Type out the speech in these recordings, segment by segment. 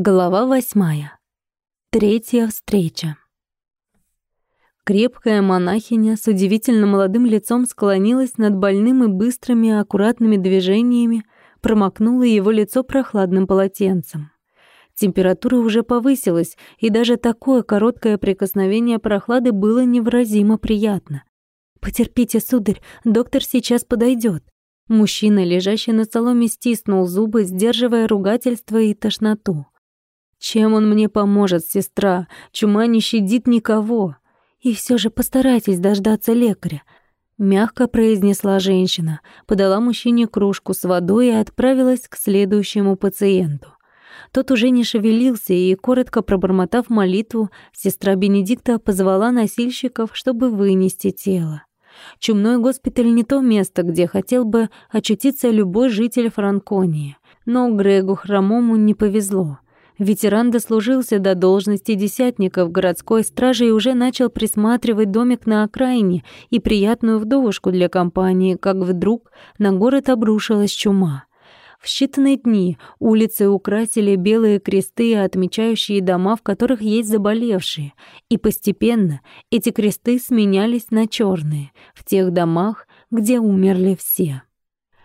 Глава восьмая. Третья встреча. Крепкая монахиня с удивительно молодым лицом склонилась над больным и быстрыми аккуратными движениями промокнула его лицо прохладным полотенцем. Температура уже повысилась, и даже такое короткое прикосновение прохлады было невыразимо приятно. «Потерпите, сударь, доктор сейчас подойдет. Мужчина, лежащий на соломе, стиснул зубы, сдерживая ругательство и тошноту. Чем он мне поможет, сестра? Чума не щадит никого. И все же постарайтесь дождаться лекаря. Мягко произнесла женщина, подала мужчине кружку с водой и отправилась к следующему пациенту. Тот уже не шевелился, и, коротко пробормотав молитву, сестра Бенедикта позвала носильщиков, чтобы вынести тело. Чумной госпиталь не то место, где хотел бы очутиться любой житель Франконии. Но Грегу Хромому не повезло. Ветеран дослужился до должности десятника в городской страже и уже начал присматривать домик на окраине и приятную вдовушку для компании, как вдруг на город обрушилась чума. В считанные дни улицы украсили белые кресты, отмечающие дома, в которых есть заболевшие, и постепенно эти кресты сменялись на черные в тех домах, где умерли все.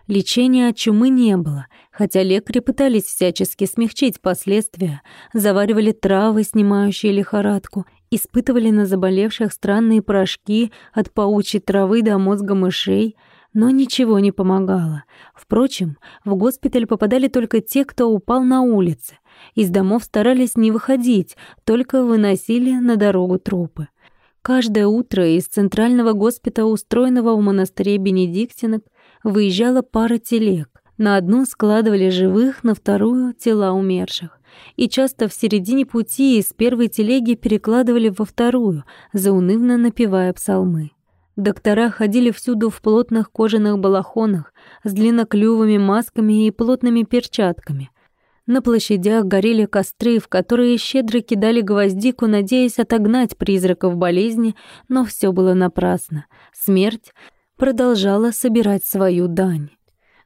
Лечения от чумы не было, хотя лекари пытались всячески смягчить последствия, заваривали травы, снимающие лихорадку, испытывали на заболевших странные порошки от паучьей травы до мозга мышей, но ничего не помогало. Впрочем, в госпиталь попадали только те, кто упал на улице. Из домов старались не выходить, только выносили на дорогу трупы. Каждое утро из центрального госпиталя, устроенного в монастыре Бенедиктинок, выезжала пара телег. На одну складывали живых, на вторую — тела умерших. И часто в середине пути из первой телеги перекладывали во вторую, заунывно напевая псалмы. Доктора ходили всюду в плотных кожаных балахонах, с длинноклювыми масками и плотными перчатками. На площадях горели костры, в которые щедро кидали гвоздику, надеясь отогнать призраков болезни, но все было напрасно. Смерть продолжала собирать свою дань.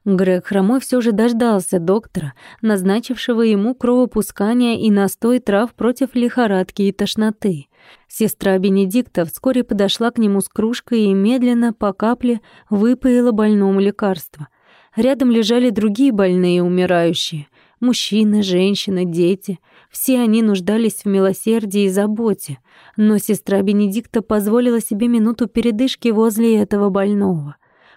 Грег Хромой все же дождался доктора, назначившего ему кровопускание и настой трав против лихорадки и тошноты. Сестра Бенедикта вскоре подошла к нему с кружкой и медленно по капле выпоила больному лекарство. Рядом лежали другие больные умирающие. Мужчины, женщины, дети. Все они нуждались в милосердии и заботе. Но сестра Бенедикта позволила себе минуту передышки возле этого больного.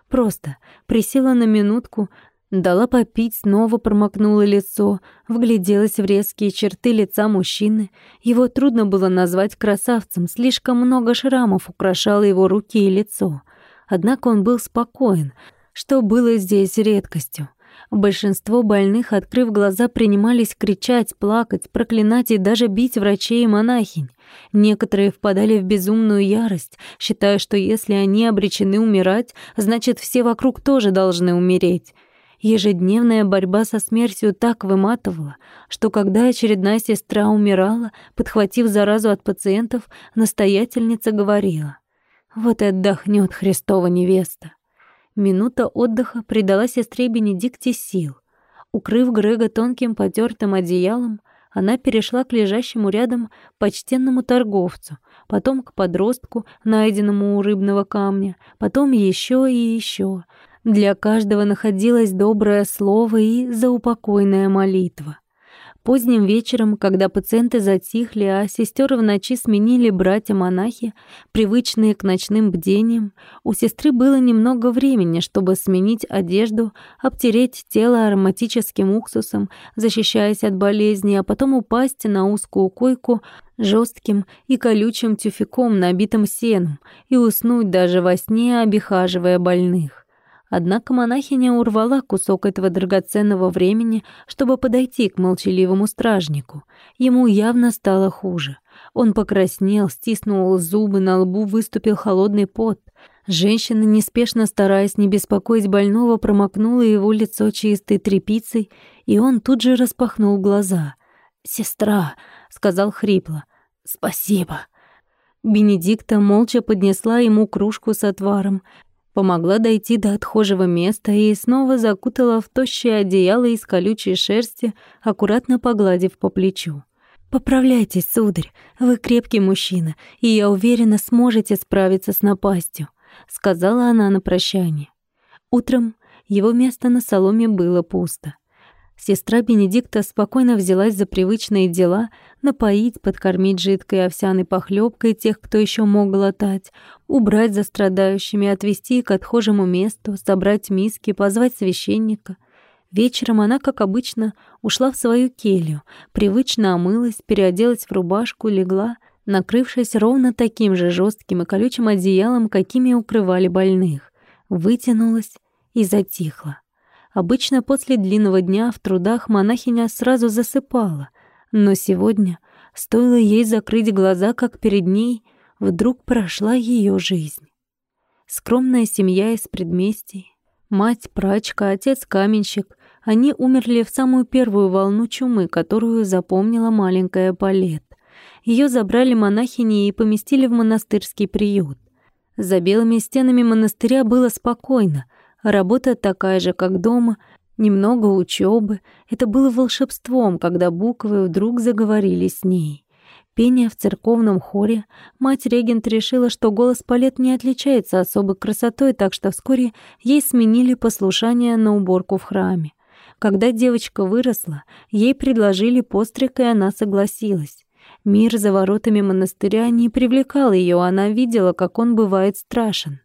Просто присела на минутку, дала попить, снова промокнула лицо, вгляделась в резкие черты лица мужчины. Его трудно было назвать красавцем, слишком много шрамов украшало его руки и лицо. Однако он был спокоен, что было здесь редкостью. Большинство больных, открыв глаза, принимались кричать, плакать, проклинать и даже бить врачей и монахинь. Некоторые впадали в безумную ярость, считая, что если они обречены умирать, значит, все вокруг тоже должны умереть. Ежедневная борьба со смертью так выматывала, что когда очередная сестра умирала, подхватив заразу от пациентов, настоятельница говорила «Вот и отдохнет Христова невеста». Минута отдыха придала сестре Бенедикте сил. Укрыв Грега тонким потертым одеялом, она перешла к лежащему рядом почтенному торговцу, потом к подростку, найденному у рыбного камня, потом еще и еще. Для каждого находилось доброе слово и заупокойная молитва. Поздним вечером, когда пациенты затихли, а сестер в ночи сменили братья-монахи, привычные к ночным бдениям, у сестры было немного времени, чтобы сменить одежду, обтереть тело ароматическим уксусом, защищаясь от болезни, а потом упасть на узкую койку жестким и колючим тюфяком, набитым сеном, и уснуть даже во сне, обихаживая больных. Однако монахиня урвала кусок этого драгоценного времени, чтобы подойти к молчаливому стражнику. Ему явно стало хуже. Он покраснел, стиснул зубы, на лбу выступил холодный пот. Женщина, неспешно стараясь не беспокоить больного, промокнула его лицо чистой тряпицей, и он тут же распахнул глаза. «Сестра», — сказал хрипло, — «спасибо». Бенедикта молча поднесла ему кружку с отваром, помогла дойти до отхожего места и снова закутала в тощее одеяло из колючей шерсти, аккуратно погладив по плечу. «Поправляйтесь, сударь, вы крепкий мужчина, и я уверена, сможете справиться с напастью», — сказала она на прощание. Утром его место на соломе было пусто. Сестра Бенедикта спокойно взялась за привычные дела напоить, подкормить жидкой овсяной похлебкой тех, кто еще мог глотать, убрать за страдающими, отвести к отхожему месту, собрать миски, позвать священника — Вечером она, как обычно, ушла в свою келью, привычно омылась, переоделась в рубашку, легла, накрывшись ровно таким же жестким и колючим одеялом, какими укрывали больных, вытянулась и затихла. Обычно после длинного дня в трудах монахиня сразу засыпала, но сегодня, стоило ей закрыть глаза, как перед ней вдруг прошла ее жизнь. Скромная семья из предместий, мать прачка, отец каменщик, они умерли в самую первую волну чумы, которую запомнила маленькая Палет. Ее забрали монахини и поместили в монастырский приют. За белыми стенами монастыря было спокойно, работа такая же, как дома, немного учебы. Это было волшебством, когда буквы вдруг заговорили с ней. Пение в церковном хоре. Мать-регент решила, что голос Палет не отличается особой красотой, так что вскоре ей сменили послушание на уборку в храме. Когда девочка выросла, ей предложили постриг, и она согласилась. Мир за воротами монастыря не привлекал ее, она видела, как он бывает страшен.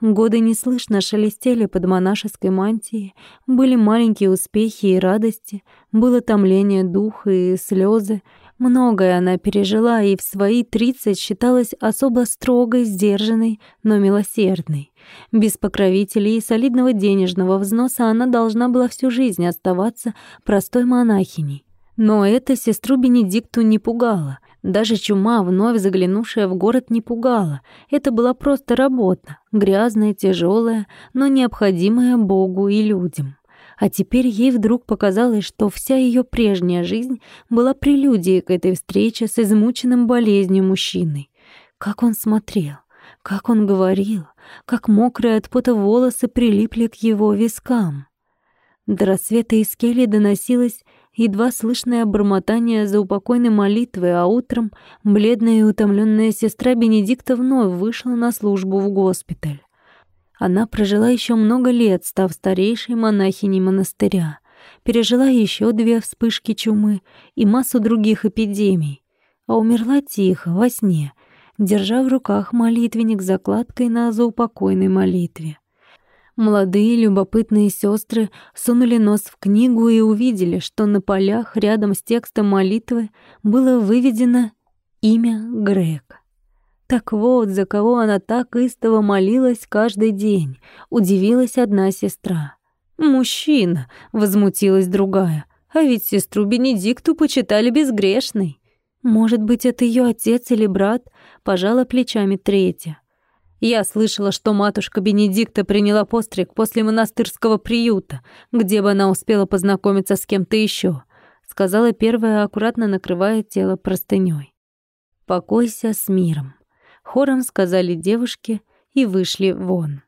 Годы неслышно шелестели под монашеской мантией, были маленькие успехи и радости, было томление духа и слезы, Многое она пережила и в свои тридцать считалась особо строгой, сдержанной, но милосердной. Без покровителей и солидного денежного взноса она должна была всю жизнь оставаться простой монахиней. Но это сестру Бенедикту не пугало. Даже чума, вновь заглянувшая в город, не пугала. Это была просто работа, грязная, тяжелая, но необходимая Богу и людям. А теперь ей вдруг показалось, что вся ее прежняя жизнь была прелюдией к этой встрече с измученным болезнью мужчиной. Как он смотрел, как он говорил, как мокрые от пота волосы прилипли к его вискам. До рассвета из кельи доносилось едва слышное бормотание заупокойной молитвы, а утром бледная и утомленная сестра Бенедикта вновь вышла на службу в госпиталь. Она прожила еще много лет, став старейшей монахиней монастыря, пережила еще две вспышки чумы и массу других эпидемий, а умерла тихо, во сне, держа в руках молитвенник с закладкой на заупокойной молитве. Молодые любопытные сестры сунули нос в книгу и увидели, что на полях рядом с текстом молитвы было выведено имя Грег. Так вот, за кого она так истово молилась каждый день, удивилась одна сестра. «Мужчина!» — возмутилась другая. «А ведь сестру Бенедикту почитали безгрешной». «Может быть, это ее отец или брат?» — пожала плечами третья. Я слышала, что матушка Бенедикта приняла постриг после монастырского приюта, где бы она успела познакомиться с кем-то еще, сказала первая, аккуратно накрывая тело простыней. Покойся с миром хором сказали девушки и вышли вон.